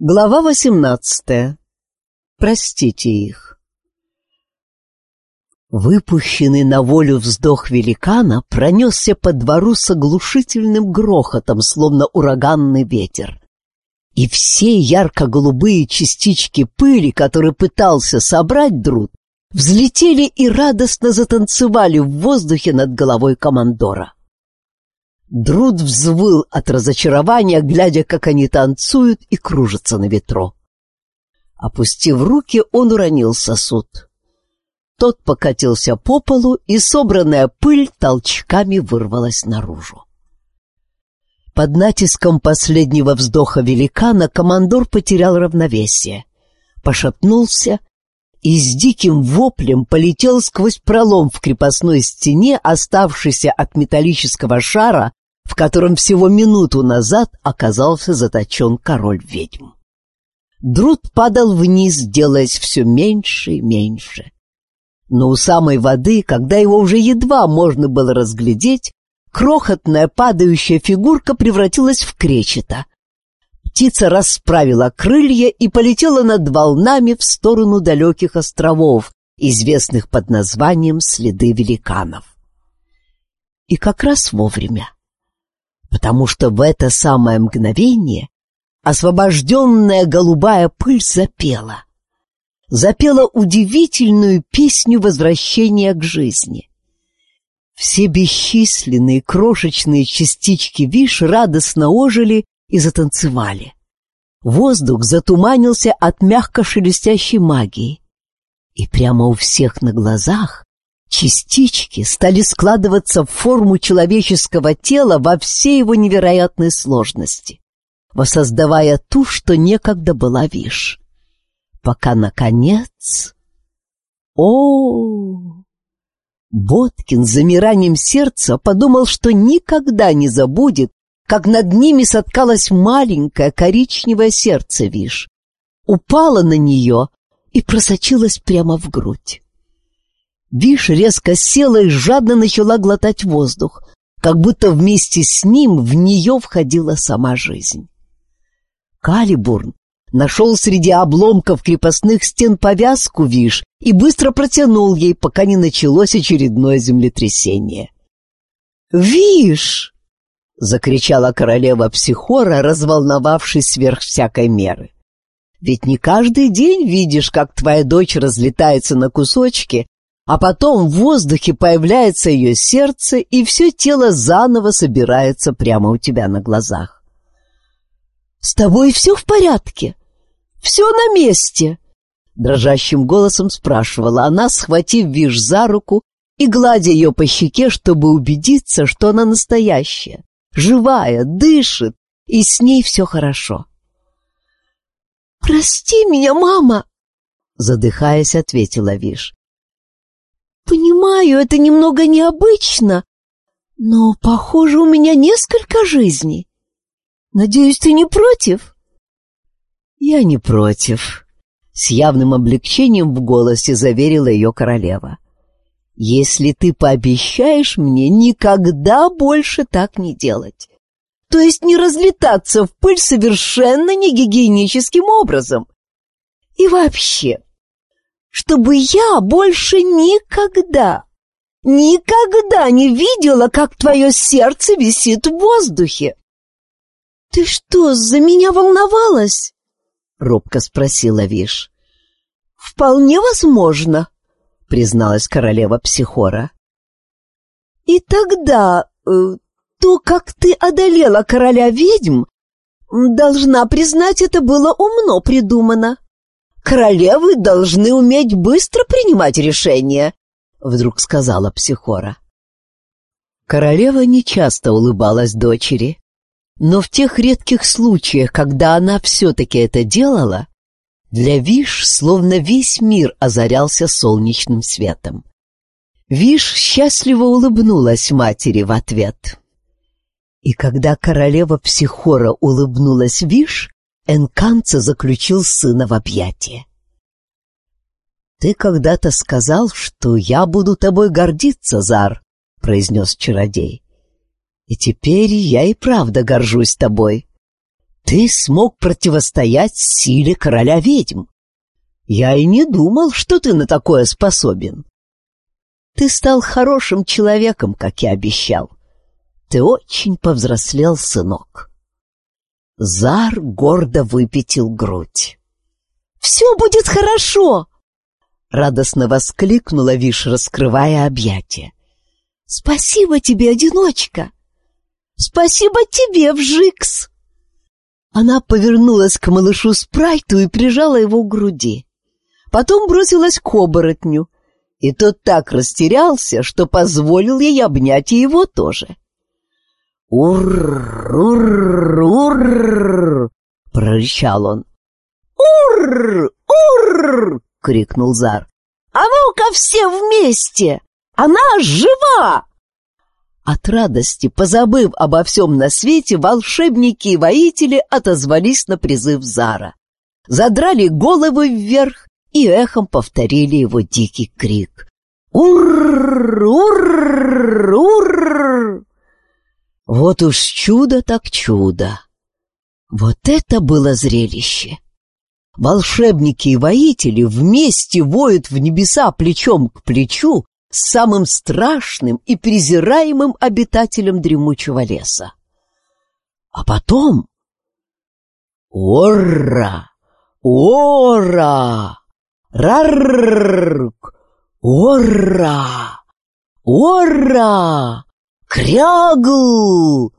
Глава восемнадцатая. Простите их. Выпущенный на волю вздох великана пронесся по двору с оглушительным грохотом, словно ураганный ветер. И все ярко-голубые частички пыли, которые пытался собрать Друд, взлетели и радостно затанцевали в воздухе над головой командора. Друд взвыл от разочарования, глядя, как они танцуют и кружатся на ветру. Опустив руки, он уронил сосуд. Тот покатился по полу, и собранная пыль толчками вырвалась наружу. Под натиском последнего вздоха великана командор потерял равновесие, пошатнулся и с диким воплем полетел сквозь пролом в крепостной стене, оставшийся от металлического шара, в котором всего минуту назад оказался заточен король-ведьм. Друд падал вниз, делаясь все меньше и меньше. Но у самой воды, когда его уже едва можно было разглядеть, крохотная падающая фигурка превратилась в кречета. Птица расправила крылья и полетела над волнами в сторону далеких островов, известных под названием «Следы великанов». И как раз вовремя потому что в это самое мгновение освобожденная голубая пыль запела. Запела удивительную песню возвращения к жизни. Все бесчисленные крошечные частички виш радостно ожили и затанцевали. Воздух затуманился от мягко шелестящей магии. И прямо у всех на глазах Частички стали складываться в форму человеческого тела во всей его невероятной сложности, воссоздавая ту, что некогда была Виш. Пока, наконец... О, Боткин с замиранием сердца подумал, что никогда не забудет, как над ними соткалось маленькое коричневое сердце Виш, упало на нее и просочилось прямо в грудь. Виш резко села и жадно начала глотать воздух, как будто вместе с ним в нее входила сама жизнь. Калибурн нашел среди обломков крепостных стен повязку Виш и быстро протянул ей, пока не началось очередное землетрясение. «Виш!» — закричала королева Психора, разволновавшись сверх всякой меры. «Ведь не каждый день видишь, как твоя дочь разлетается на кусочки, а потом в воздухе появляется ее сердце, и все тело заново собирается прямо у тебя на глазах. «С тобой все в порядке? Все на месте?» Дрожащим голосом спрашивала она, схватив Виш за руку и гладя ее по щеке, чтобы убедиться, что она настоящая, живая, дышит, и с ней все хорошо. «Прости меня, мама!» Задыхаясь, ответила Виш. Понимаю, это немного необычно, но, похоже, у меня несколько жизней. Надеюсь, ты не против? Я не против. С явным облегчением в голосе заверила ее королева. Если ты пообещаешь мне никогда больше так не делать. То есть не разлетаться в пыль совершенно негигиеническим образом. И вообще, чтобы я больше никогда, никогда не видела, как твое сердце висит в воздухе. — Ты что, за меня волновалась? — робко спросила Виш. — Вполне возможно, — призналась королева Психора. — И тогда э, то, как ты одолела короля ведьм, должна признать, это было умно придумано. Королевы должны уметь быстро принимать решения, вдруг сказала Психора. Королева нечасто улыбалась дочери, но в тех редких случаях, когда она все-таки это делала, для Виш словно весь мир озарялся солнечным светом. Виш счастливо улыбнулась матери в ответ. И когда королева Психора улыбнулась Виш, Энканца заключил сына в объятия. «Ты когда-то сказал, что я буду тобой гордиться, Зар», — произнес чародей. «И теперь я и правда горжусь тобой. ты смог противостоять силе короля ведьм. Я и не думал, что ты на такое способен. Ты стал хорошим человеком, как я обещал. Ты очень повзрослел, сынок. Зар гордо выпятил грудь. «Все будет хорошо!» Радостно воскликнула Виш, раскрывая объятия. «Спасибо тебе, одиночка! Спасибо тебе, Вжикс!» Она повернулась к малышу Спрайту и прижала его к груди. Потом бросилась к оборотню, и тот так растерялся, что позволил ей обнять и его тоже. «Ур-ур-ур!» — прорычал он. «Ур-ур!» — крикнул Зар. «А ну-ка все вместе! Она жива!» От радости, позабыв обо всем на свете, волшебники и воители отозвались на призыв Зара. Задрали головы вверх и эхом повторили его дикий крик. «Ур! Ур! Ур!» Вот уж чудо так чудо! Вот это было зрелище! Волшебники и воители вместе воют в небеса плечом к плечу с самым страшным и презираемым обитателем дремучего леса. А потом... Орра! Ора! Раррррк! Орра! Орра! Крягл!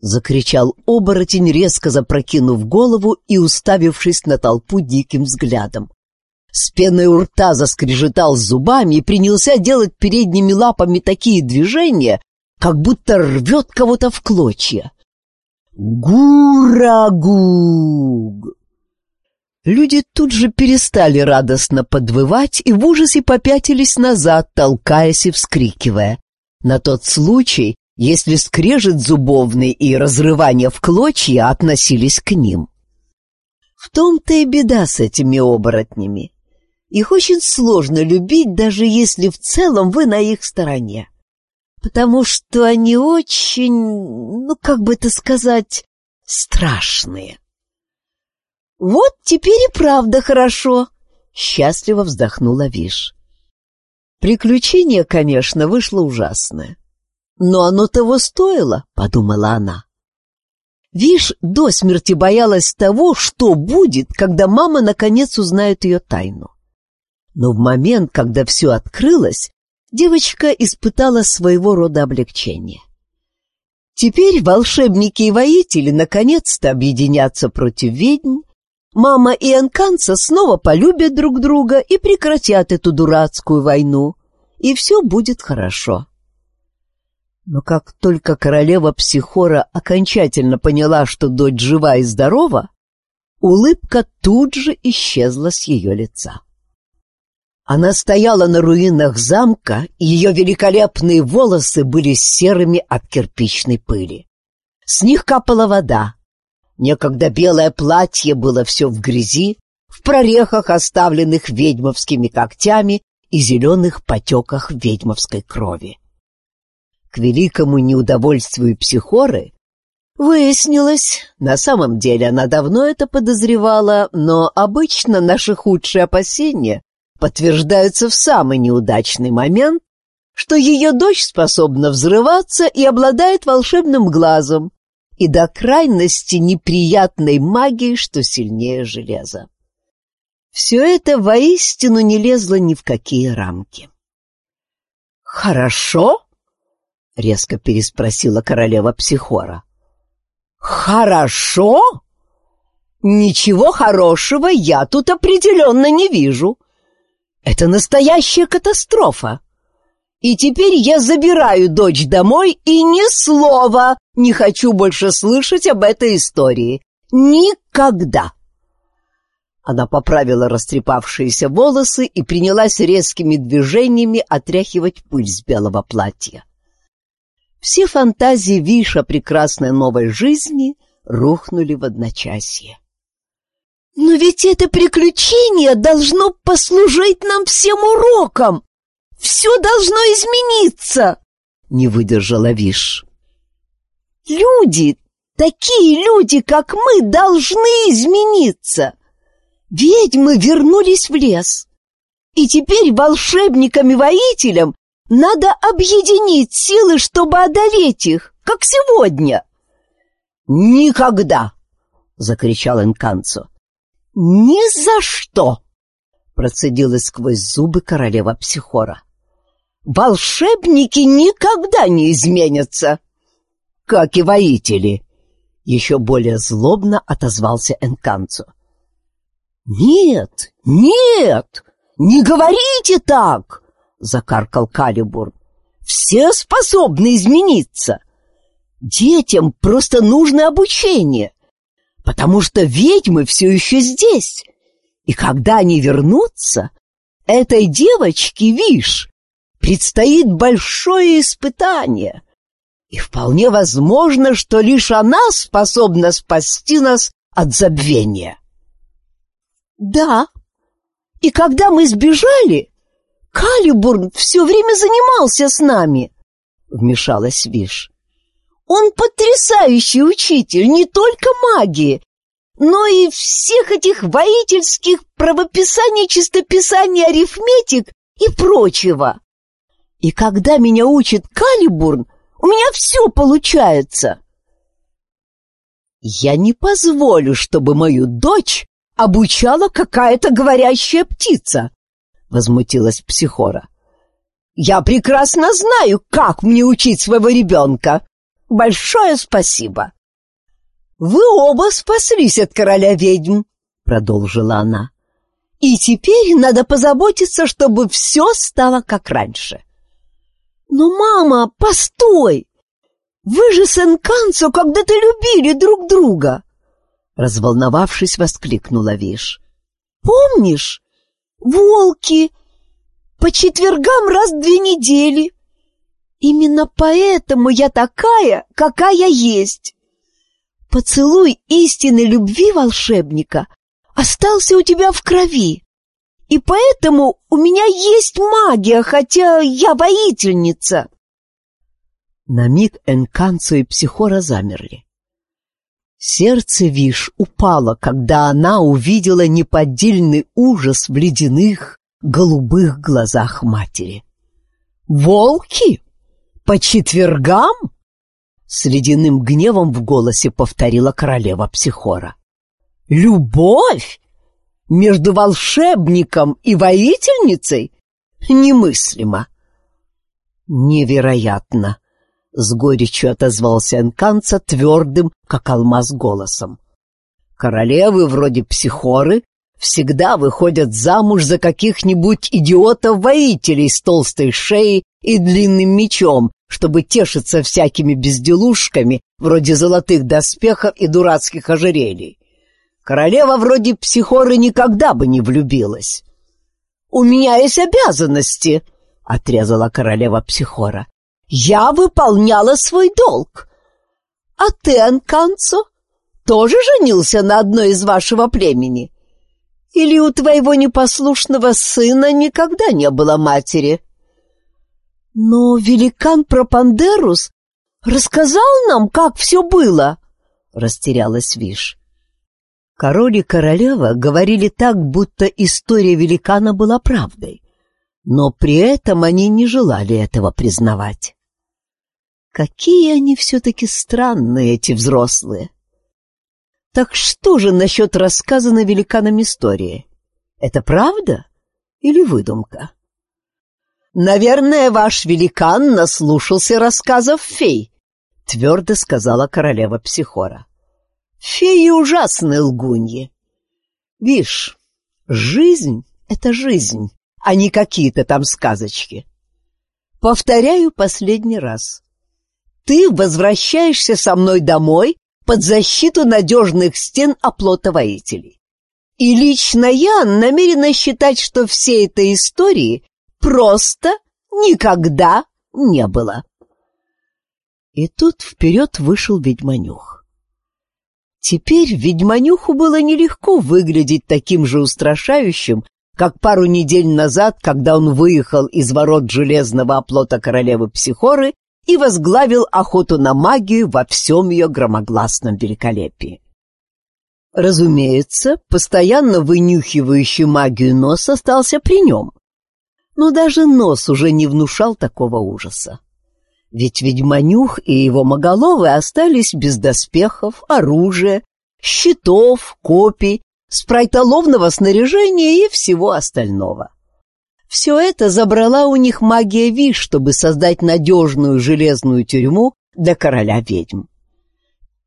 Закричал оборотень, резко запрокинув голову и уставившись на толпу диким взглядом. С пеной у рта заскрежетал зубами и принялся делать передними лапами такие движения, как будто рвет кого-то в клочья. Гурагуг! Люди тут же перестали радостно подвывать и в ужасе попятились назад, толкаясь и вскрикивая. На тот случай, если скрежет зубовный и разрывание в клочья относились к ним. В том-то и беда с этими оборотнями. Их очень сложно любить, даже если в целом вы на их стороне. Потому что они очень, ну, как бы это сказать, страшные. «Вот теперь и правда хорошо!» — счастливо вздохнула Виш. Приключение, конечно, вышло ужасное. Но оно того стоило, — подумала она. Виш до смерти боялась того, что будет, когда мама наконец узнает ее тайну. Но в момент, когда все открылось, девочка испытала своего рода облегчение. Теперь волшебники и воители наконец-то объединятся против ведьм, Мама и Анканца снова полюбят друг друга и прекратят эту дурацкую войну, и все будет хорошо. Но как только королева Психора окончательно поняла, что дочь жива и здорова, улыбка тут же исчезла с ее лица. Она стояла на руинах замка, и ее великолепные волосы были серыми от кирпичной пыли. С них капала вода, Некогда белое платье было все в грязи, в прорехах, оставленных ведьмовскими когтями и зеленых потеках ведьмовской крови. К великому неудовольствию психоры выяснилось, на самом деле она давно это подозревала, но обычно наши худшие опасения подтверждаются в самый неудачный момент, что ее дочь способна взрываться и обладает волшебным глазом, и до крайности неприятной магии, что сильнее железа. Все это воистину не лезло ни в какие рамки. «Хорошо?» — резко переспросила королева Психора. «Хорошо? Ничего хорошего я тут определенно не вижу. Это настоящая катастрофа. И теперь я забираю дочь домой и ни слова не хочу больше слышать об этой истории. Никогда!» Она поправила растрепавшиеся волосы и принялась резкими движениями отряхивать пыль с белого платья. Все фантазии Виша прекрасной новой жизни рухнули в одночасье. «Но ведь это приключение должно послужить нам всем уроком! Все должно измениться!» — не выдержала Виш. Люди Такие люди, как мы, должны измениться. Ведьмы вернулись в лес. И теперь волшебникам и воителям надо объединить силы, чтобы одолеть их, как сегодня. «Никогда!» — закричал Энканцо. «Ни за что!» — процедила сквозь зубы королева Психора. «Волшебники никогда не изменятся!» «Как и воители!» — еще более злобно отозвался Энканцо. «Нет, нет, не говорите так!» — закаркал Калибур. «Все способны измениться. Детям просто нужно обучение, потому что ведьмы все еще здесь. И когда они вернутся, этой девочке, вишь, предстоит большое испытание. И вполне возможно, что лишь она способна спасти нас от забвения. Да, и когда мы сбежали, Калибурн все время занимался с нами, — вмешалась Виш. Он потрясающий учитель не только магии, но и всех этих воительских правописаний, чистописаний, арифметик и прочего. И когда меня учит Калибурн, у меня все получается. Я не позволю, чтобы мою дочь обучала какая-то говорящая птица, возмутилась Психора. Я прекрасно знаю, как мне учить своего ребенка. Большое спасибо. Вы оба спаслись от короля ведьм, продолжила она. И теперь надо позаботиться, чтобы все стало как раньше. Но, мама, постой! Вы же с Энканцо когда-то любили друг друга. Разволновавшись, воскликнула Виш. «Помнишь? Волки! По четвергам раз в две недели. Именно поэтому я такая, какая есть. Поцелуй истинной любви волшебника остался у тебя в крови. И поэтому у меня есть магия, хотя я воительница. На миг Энканцо и Психора замерли. Сердце Виш упало, когда она увидела неподдельный ужас в ледяных, голубых глазах матери. «Волки? По четвергам?» С ледяным гневом в голосе повторила королева Психора. «Любовь? Между волшебником и воительницей? Немыслимо!» «Невероятно!» С горечью отозвался Энканца твердым, как алмаз, голосом. Королевы вроде психоры всегда выходят замуж за каких-нибудь идиотов-воителей с толстой шеей и длинным мечом, чтобы тешиться всякими безделушками, вроде золотых доспехов и дурацких ожерелий. Королева вроде психоры никогда бы не влюбилась. «У меня есть обязанности», — отрезала королева психора. Я выполняла свой долг. А ты, Анканцо, тоже женился на одной из вашего племени? Или у твоего непослушного сына никогда не было матери? Но великан Пропандерус рассказал нам, как все было, — растерялась Виш. Король и королева говорили так, будто история великана была правдой, но при этом они не желали этого признавать. Какие они все-таки странные, эти взрослые. Так что же насчет рассказанной великаном истории? Это правда или выдумка? «Наверное, ваш великан наслушался рассказов фей», — твердо сказала королева Психора. «Феи ужасные лгуньи. Вишь, жизнь — это жизнь, а не какие-то там сказочки. Повторяю последний раз ты возвращаешься со мной домой под защиту надежных стен оплота воителей. И лично я намерена считать, что всей этой истории просто никогда не было. И тут вперед вышел ведьманюх. Теперь ведьманюху было нелегко выглядеть таким же устрашающим, как пару недель назад, когда он выехал из ворот железного оплота королевы Психоры и возглавил охоту на магию во всем ее громогласном великолепии. Разумеется, постоянно вынюхивающий магию нос остался при нем, но даже нос уже не внушал такого ужаса. Ведь ведьманюх и его моголовы остались без доспехов, оружия, щитов, копий, спрайтоловного снаряжения и всего остального. Все это забрала у них магия Виш, чтобы создать надежную железную тюрьму для короля ведьм.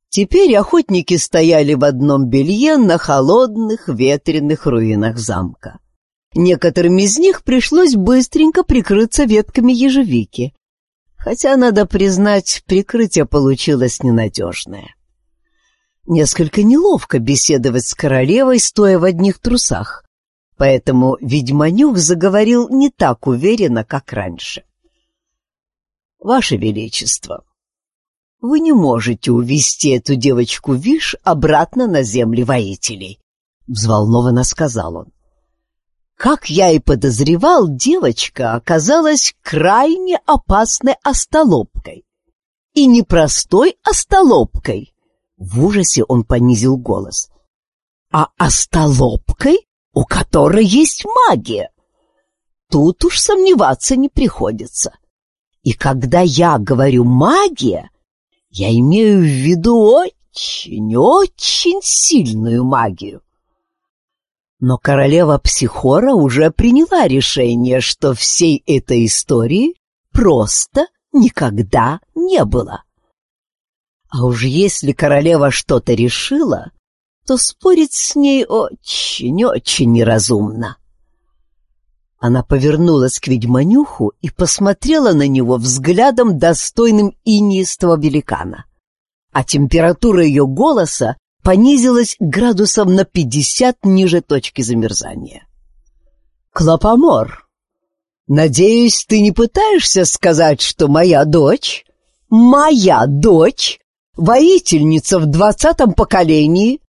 Теперь охотники стояли в одном белье на холодных ветреных руинах замка. Некоторым из них пришлось быстренько прикрыться ветками ежевики, хотя, надо признать, прикрытие получилось ненадежное. Несколько неловко беседовать с королевой, стоя в одних трусах, поэтому ведьманюк заговорил не так уверенно, как раньше. «Ваше Величество, вы не можете увести эту девочку Виш обратно на земли воителей», — взволнованно сказал он. Как я и подозревал, девочка оказалась крайне опасной остолопкой. И непростой остолопкой. В ужасе он понизил голос. А остолопкой, у которой есть магия. Тут уж сомневаться не приходится. И когда я говорю «магия», я имею в виду очень-очень сильную магию. Но королева Психора уже приняла решение, что всей этой истории просто никогда не было. А уж если королева что-то решила, то спорить с ней очень-очень неразумно. Она повернулась к ведьманюху и посмотрела на него взглядом, достойным инистого великана. А температура ее голоса понизилась градусом на 50 ниже точки замерзания. «Клопомор, надеюсь, ты не пытаешься сказать, что моя дочь, моя дочь, воительница в двадцатом поколении,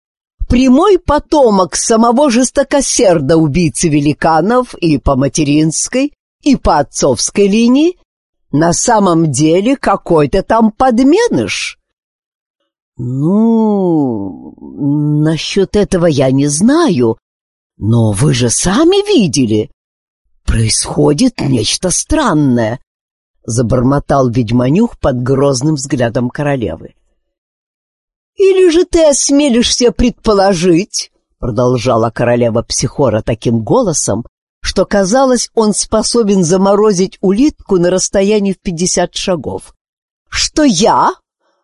прямой потомок самого жестокосерда убийцы великанов и по материнской, и по отцовской линии, на самом деле какой-то там подменыш?» «Ну, насчет этого я не знаю, но вы же сами видели. Происходит нечто странное», — забормотал ведьманюх под грозным взглядом королевы. «Или же ты осмелишься предположить?» — продолжала королева Психора таким голосом, что, казалось, он способен заморозить улитку на расстоянии в пятьдесят шагов. «Что я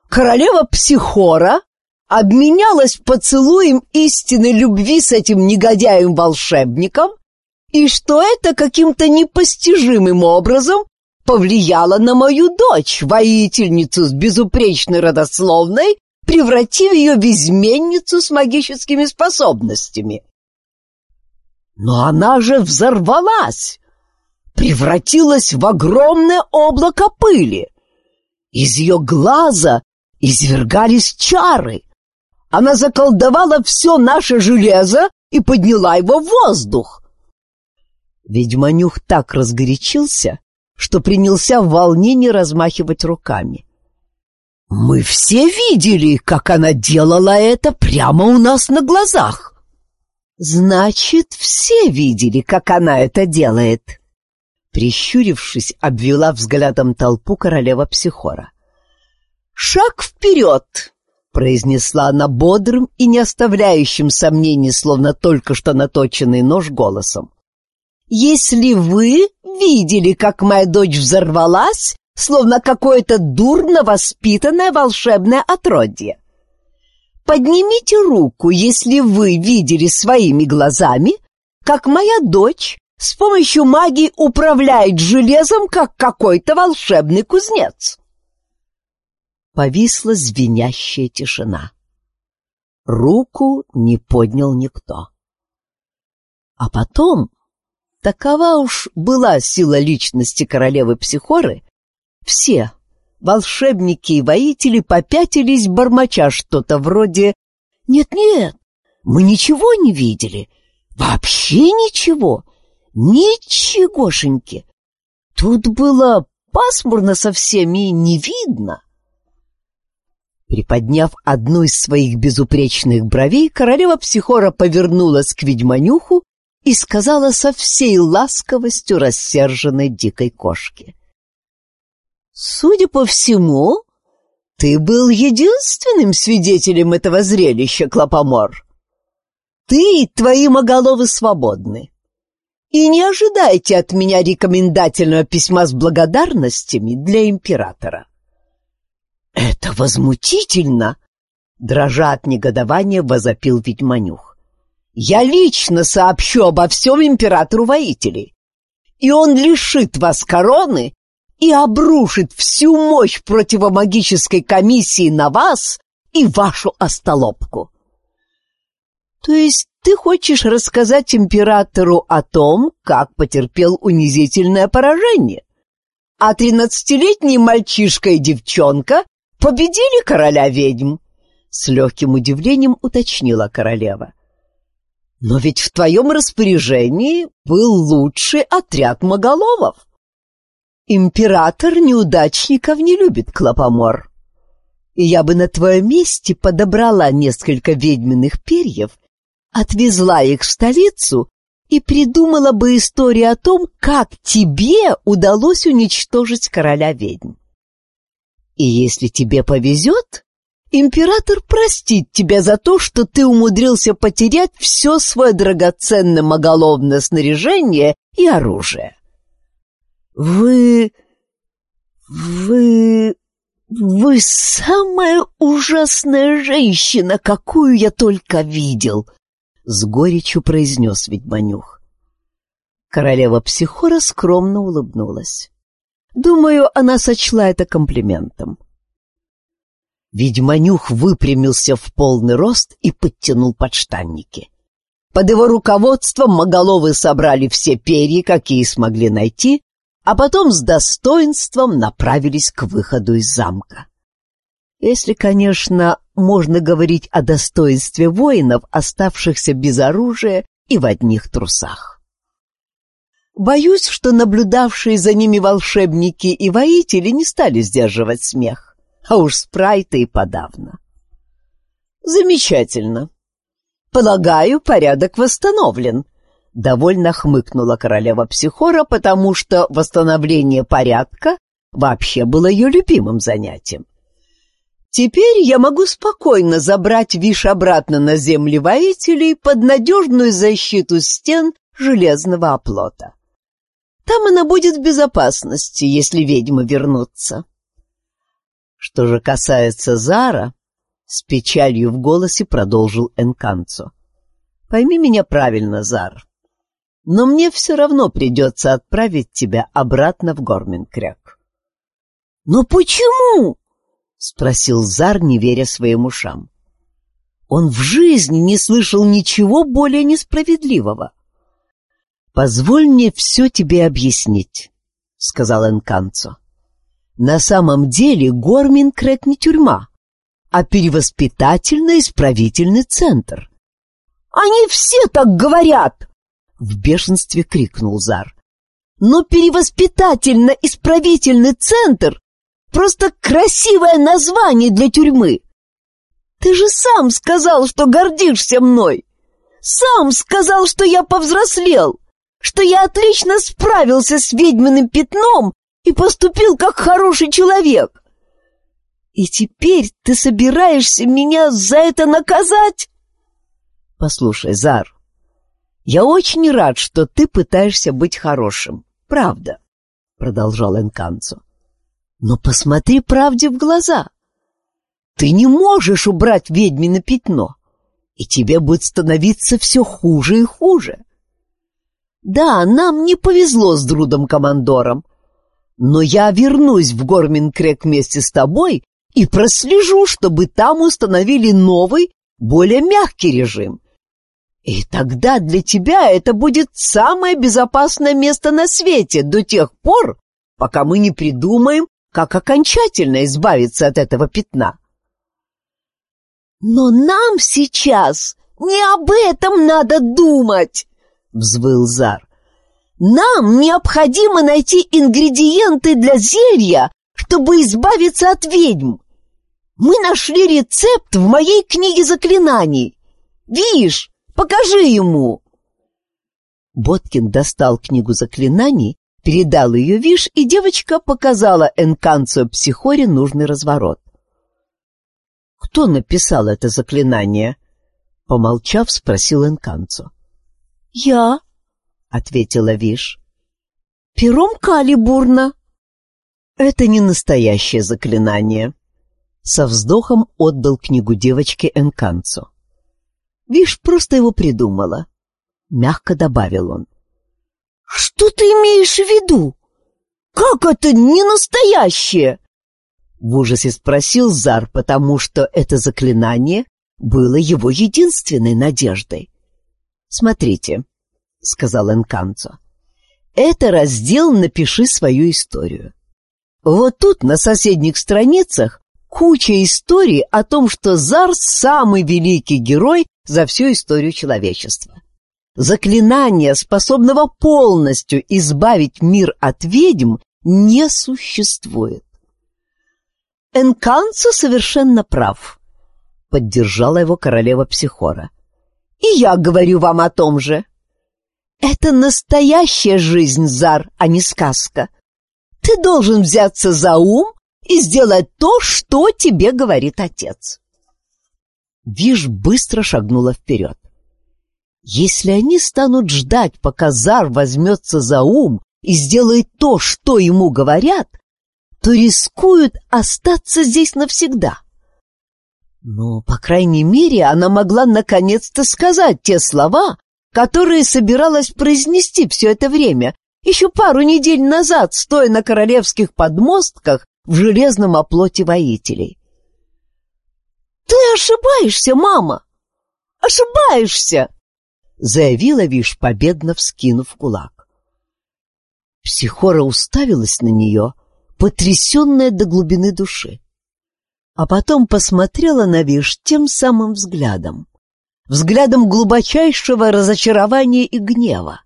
королева Психора обменялась поцелуем истинной любви с этим негодяем-волшебником, и что это каким-то непостижимым образом повлияло на мою дочь, воительницу с безупречной родословной, превратив ее в изменницу с магическими способностями. Но она же взорвалась, превратилась в огромное облако пыли. Из ее глаза извергались чары. Она заколдовала все наше железо и подняла его в воздух. Ведьманюх так разгорячился, что принялся в волнении размахивать руками. Мы все видели, как она делала это прямо у нас на глазах. Значит, все видели, как она это делает. Прищурившись, обвела взглядом толпу королева Психора. «Шаг вперед!» — произнесла она бодрым и не оставляющим сомнений, словно только что наточенный нож голосом. «Если вы видели, как моя дочь взорвалась, словно какое-то дурно воспитанное волшебное отродье, поднимите руку, если вы видели своими глазами, как моя дочь с помощью магии управляет железом, как какой-то волшебный кузнец». Повисла звенящая тишина. Руку не поднял никто. А потом, такова уж была сила личности королевы Психоры, все, волшебники и воители, попятились, бормоча что-то вроде «Нет-нет, мы ничего не видели, вообще ничего, ничегошеньки. Тут было пасмурно со всеми не видно. Приподняв одну из своих безупречных бровей, королева Психора повернулась к ведьманюху и сказала со всей ласковостью рассерженной дикой кошки. «Судя по всему, ты был единственным свидетелем этого зрелища, Клопомор. Ты и твои моголовы свободны. И не ожидайте от меня рекомендательного письма с благодарностями для императора». «Это возмутительно!» — дрожа от негодования, возопил ведьманюх. «Я лично сообщу обо всем императору воителей, и он лишит вас короны и обрушит всю мощь противомагической комиссии на вас и вашу остолопку». «То есть ты хочешь рассказать императору о том, как потерпел унизительное поражение?» а тринадцатилетний мальчишка и девчонка победили короля ведьм?» С легким удивлением уточнила королева. «Но ведь в твоем распоряжении был лучший отряд моголовов. Император неудачников не любит клопомор. И я бы на твоем месте подобрала несколько ведьминых перьев, отвезла их в столицу и придумала бы историю о том, как тебе удалось уничтожить короля ведьм. И если тебе повезет, император простит тебя за то, что ты умудрился потерять все свое драгоценное моголовное снаряжение и оружие. Вы... вы... вы самая ужасная женщина, какую я только видел, — с горечью произнес ведьманюх. Королева Психора скромно улыбнулась. Думаю, она сочла это комплиментом. Ведьманюх выпрямился в полный рост и подтянул подштанники. Под его руководством моголовы собрали все перья, какие смогли найти, а потом с достоинством направились к выходу из замка. Если, конечно, можно говорить о достоинстве воинов, оставшихся без оружия и в одних трусах. Боюсь, что наблюдавшие за ними волшебники и воители не стали сдерживать смех, а уж спрайты и подавно. Замечательно. Полагаю, порядок восстановлен. Довольно хмыкнула королева Психора, потому что восстановление порядка вообще было ее любимым занятием. Теперь я могу спокойно забрать Виш обратно на земли воителей под надежную защиту стен железного оплота. Там она будет в безопасности, если ведьмы вернутся. Что же касается Зара, с печалью в голосе продолжил Энканцо. Пойми меня правильно, Зар, но мне все равно придется отправить тебя обратно в Горминкряк. Но почему? — спросил Зар, не веря своим ушам. Он в жизни не слышал ничего более несправедливого. «Позволь мне все тебе объяснить», — сказал Энканцо. «На самом деле Горминкрет не тюрьма, а перевоспитательно-исправительный центр». «Они все так говорят!» — в бешенстве крикнул Зар. «Но перевоспитательно-исправительный центр — просто красивое название для тюрьмы. Ты же сам сказал, что гордишься мной. Сам сказал, что я повзрослел что я отлично справился с ведьминым пятном и поступил как хороший человек. И теперь ты собираешься меня за это наказать? Послушай, Зар, я очень рад, что ты пытаешься быть хорошим. Правда, продолжал Энканцо. Но посмотри правде в глаза. Ты не можешь убрать ведьмино пятно, и тебе будет становиться все хуже и хуже. Да, нам не повезло с Друдом-командором, но я вернусь в Горминкрек вместе с тобой и прослежу, чтобы там установили новый, более мягкий режим. И тогда для тебя это будет самое безопасное место на свете до тех пор, пока мы не придумаем, как окончательно избавиться от этого пятна. Но нам сейчас не об этом надо думать, взвыл Зар. Нам необходимо найти ингредиенты для зелья, чтобы избавиться от ведьм. Мы нашли рецепт в моей книге заклинаний. Вишь, покажи ему. Боткин достал книгу заклинаний, передал ее Виш, и девочка показала Энканцию Психоре нужный разворот. «Кто написал это заклинание?» Помолчав, спросил Энканцо. «Я», — ответила Виш. «Пером Калибурна». «Это не настоящее заклинание». Со вздохом отдал книгу девочке Энканцо. Виш просто его придумала. Мягко добавил он. «Что ты имеешь в виду? Как это не настоящее?» В ужасе спросил Зар, потому что это заклинание было его единственной надеждой. «Смотрите», — сказал Энканцо, — «это раздел «Напиши свою историю». Вот тут, на соседних страницах, куча историй о том, что Зар — самый великий герой за всю историю человечества. Заклинания, способного полностью избавить мир от ведьм, не существует. Энканцо совершенно прав, поддержала его королева Психора. И я говорю вам о том же. Это настоящая жизнь, Зар, а не сказка. Ты должен взяться за ум и сделать то, что тебе говорит отец. Виш быстро шагнула вперед. Если они станут ждать, пока Зар возьмется за ум и сделает то, что ему говорят, то рискуют остаться здесь навсегда. Но, по крайней мере, она могла наконец-то сказать те слова, которые собиралась произнести все это время, еще пару недель назад, стоя на королевских подмостках в железном оплоте воителей. «Ты ошибаешься, мама! Ошибаешься!» заявила Виш, победно вскинув кулак. Психора уставилась на нее, потрясенная до глубины души. А потом посмотрела на Виш тем самым взглядом, взглядом глубочайшего разочарования и гнева,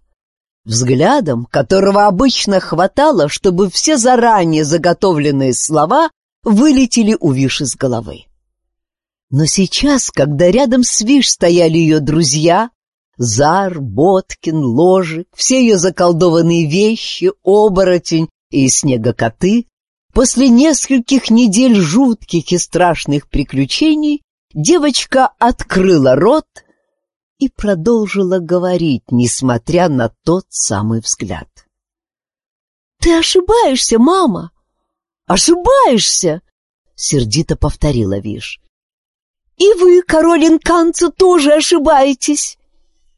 взглядом, которого обычно хватало, чтобы все заранее заготовленные слова вылетели у Виш из головы. Но сейчас, когда рядом с Виш стояли ее друзья, Зар, Боткин, Ложик, все ее заколдованные вещи, оборотень и снегокоты, после нескольких недель жутких и страшных приключений, девочка открыла рот и продолжила говорить, несмотря на тот самый взгляд. «Ты ошибаешься, мама! Ошибаешься!» — сердито повторила Виш. «И вы, король Инканцу, тоже ошибаетесь!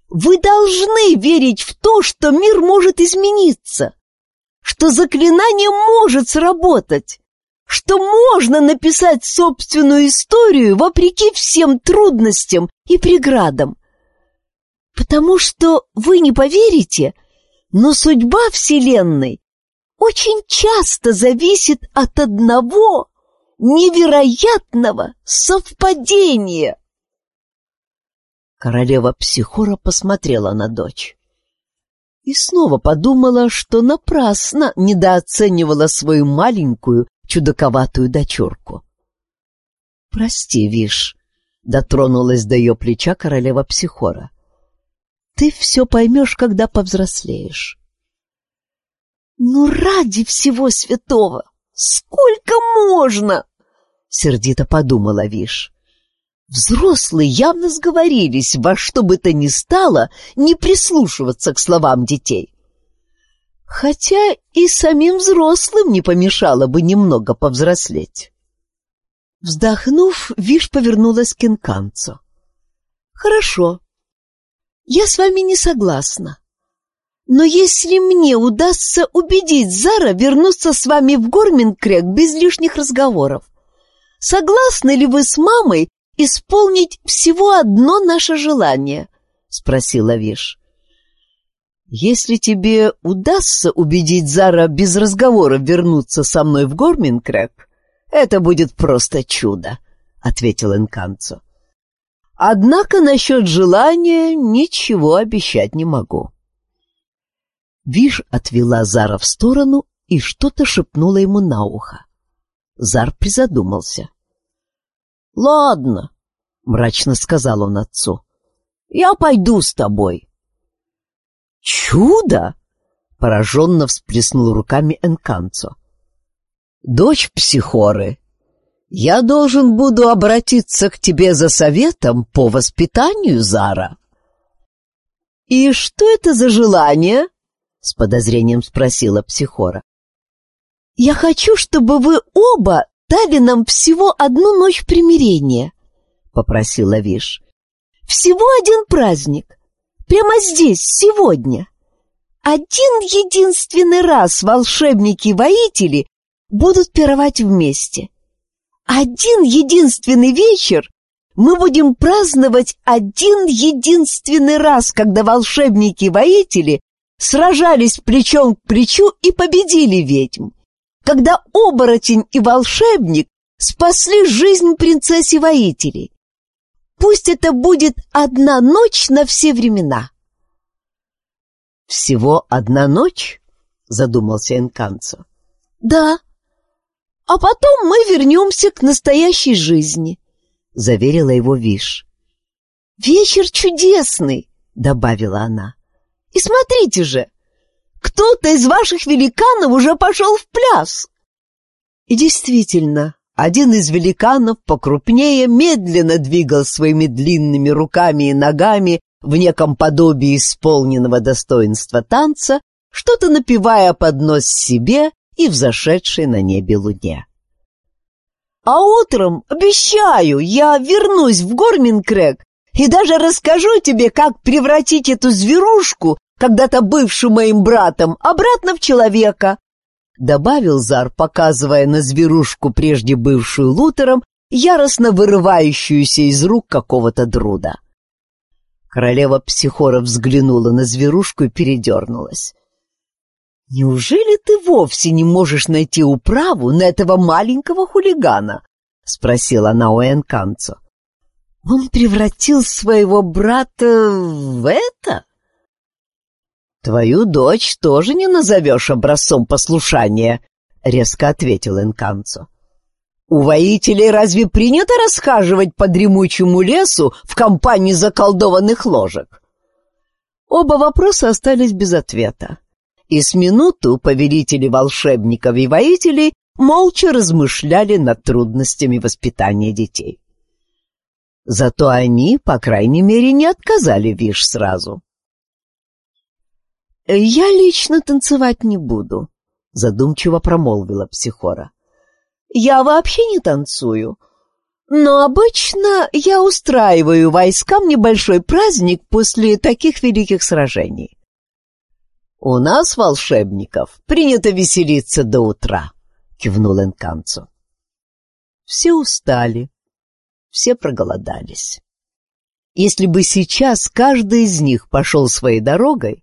Вы должны верить в то, что мир может измениться, что заклинание может сработать, что можно написать собственную историю вопреки всем трудностям и преградам. Потому что вы не поверите, но судьба Вселенной очень часто зависит от одного невероятного совпадения. Королева Психора посмотрела на дочь. И снова подумала, что напрасно недооценивала свою маленькую, чудаковатую дочурку. «Прости, Виш», — дотронулась до ее плеча королева Психора. «Ты все поймешь, когда повзрослеешь». «Ну, ради всего святого! Сколько можно?» — сердито подумала Виш. Взрослые явно сговорились во что бы то ни стало не прислушиваться к словам детей. Хотя и самим взрослым не помешало бы немного повзрослеть. Вздохнув, Виш повернулась к Инканцу. «Хорошо, я с вами не согласна. Но если мне удастся убедить Зара вернуться с вами в Горминкрек без лишних разговоров, согласны ли вы с мамой исполнить всего одно наше желание?» — спросила Виш. «Если тебе удастся убедить Зара без разговора вернуться со мной в Горминкрэк, это будет просто чудо», — ответил Энканцо. «Однако насчет желания ничего обещать не могу». Виш отвела Зара в сторону и что-то шепнула ему на ухо. Зар призадумался. — Ладно, — мрачно сказал он отцу, — я пойду с тобой. — Чудо! — пораженно всплеснул руками Энканцо. — Дочь психоры, я должен буду обратиться к тебе за советом по воспитанию Зара. — И что это за желание? — с подозрением спросила психора. «Я хочу, чтобы вы оба дали нам всего одну ночь примирения», — попросила Виш. «Всего один праздник. Прямо здесь, сегодня. Один единственный раз волшебники-воители будут пировать вместе. Один единственный вечер мы будем праздновать один единственный раз, когда волшебники-воители сражались плечом к плечу и победили ведьм когда оборотень и волшебник спасли жизнь принцессе-воителей. Пусть это будет одна ночь на все времена. «Всего одна ночь?» — задумался Энканцо. «Да. А потом мы вернемся к настоящей жизни», — заверила его Виш. «Вечер чудесный», — добавила она. «И смотрите же, кто-то из ваших великанов уже пошел в пляс!» И действительно, один из великанов покрупнее медленно двигал своими длинными руками и ногами в неком подобии исполненного достоинства танца, что-то напевая под нос себе и взошедшей на небе луне. «А утром, обещаю, я вернусь в Горминкрэг и даже расскажу тебе, как превратить эту зверушку когда-то бывшую моим братом, обратно в человека», — добавил Зар, показывая на зверушку, прежде бывшую Лутером, яростно вырывающуюся из рук какого-то друда. Королева Психора взглянула на зверушку и передернулась. «Неужели ты вовсе не можешь найти управу на этого маленького хулигана?» — спросила она у Энканцо. «Он превратил своего брата в это?» «Твою дочь тоже не назовешь образцом послушания», — резко ответил Энканцо. «У воителей разве принято расхаживать по дремучему лесу в компании заколдованных ложек?» Оба вопроса остались без ответа. И с минуту повелители волшебников и воителей молча размышляли над трудностями воспитания детей. Зато они, по крайней мере, не отказали Виш сразу. «Я лично танцевать не буду», — задумчиво промолвила Психора. «Я вообще не танцую, но обычно я устраиваю войскам небольшой праздник после таких великих сражений». «У нас, волшебников, принято веселиться до утра», — кивнул Энканцу. Все устали, все проголодались. Если бы сейчас каждый из них пошел своей дорогой,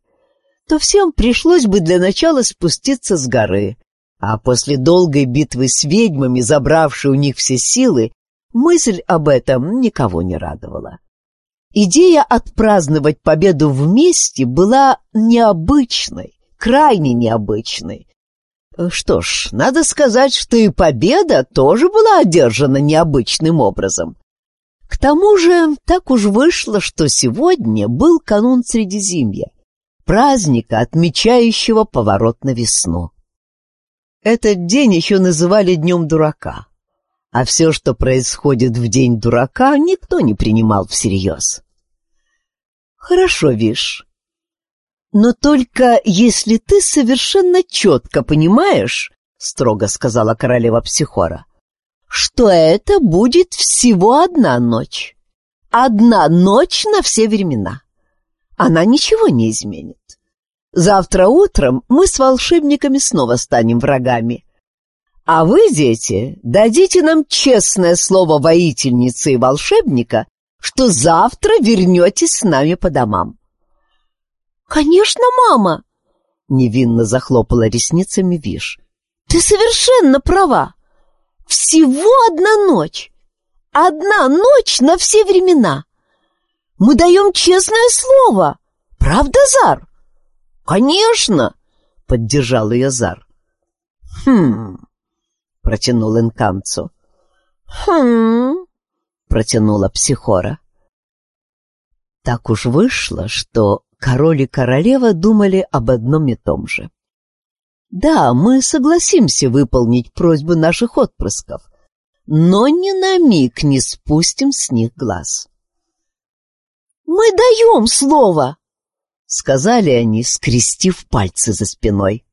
то всем пришлось бы для начала спуститься с горы, а после долгой битвы с ведьмами, забравшей у них все силы, мысль об этом никого не радовала. Идея отпраздновать победу вместе была необычной, крайне необычной. Что ж, надо сказать, что и победа тоже была одержана необычным образом. К тому же, так уж вышло, что сегодня был канун Средизимья, праздника, отмечающего поворот на весну. Этот день еще называли Днем Дурака, а все, что происходит в День Дурака, никто не принимал всерьез. Хорошо, Виш, но только если ты совершенно четко понимаешь, строго сказала королева Психора, что это будет всего одна ночь. Одна ночь на все времена. Она ничего не изменит. Завтра утром мы с волшебниками снова станем врагами. А вы, дети, дадите нам честное слово воительницы и волшебника, что завтра вернетесь с нами по домам. «Конечно, мама!» — невинно захлопала ресницами Виш. «Ты совершенно права! Всего одна ночь! Одна ночь на все времена! Мы даем честное слово! Правда, Зар?» «Конечно!» — поддержал ее Зар. «Хм...» — протянул Инканцу. «Хм...» — протянула Психора. Так уж вышло, что король и королева думали об одном и том же. Да, мы согласимся выполнить просьбу наших отпрысков, но ни на миг не спустим с них глаз. «Мы даем слово!» — сказали они, скрестив пальцы за спиной.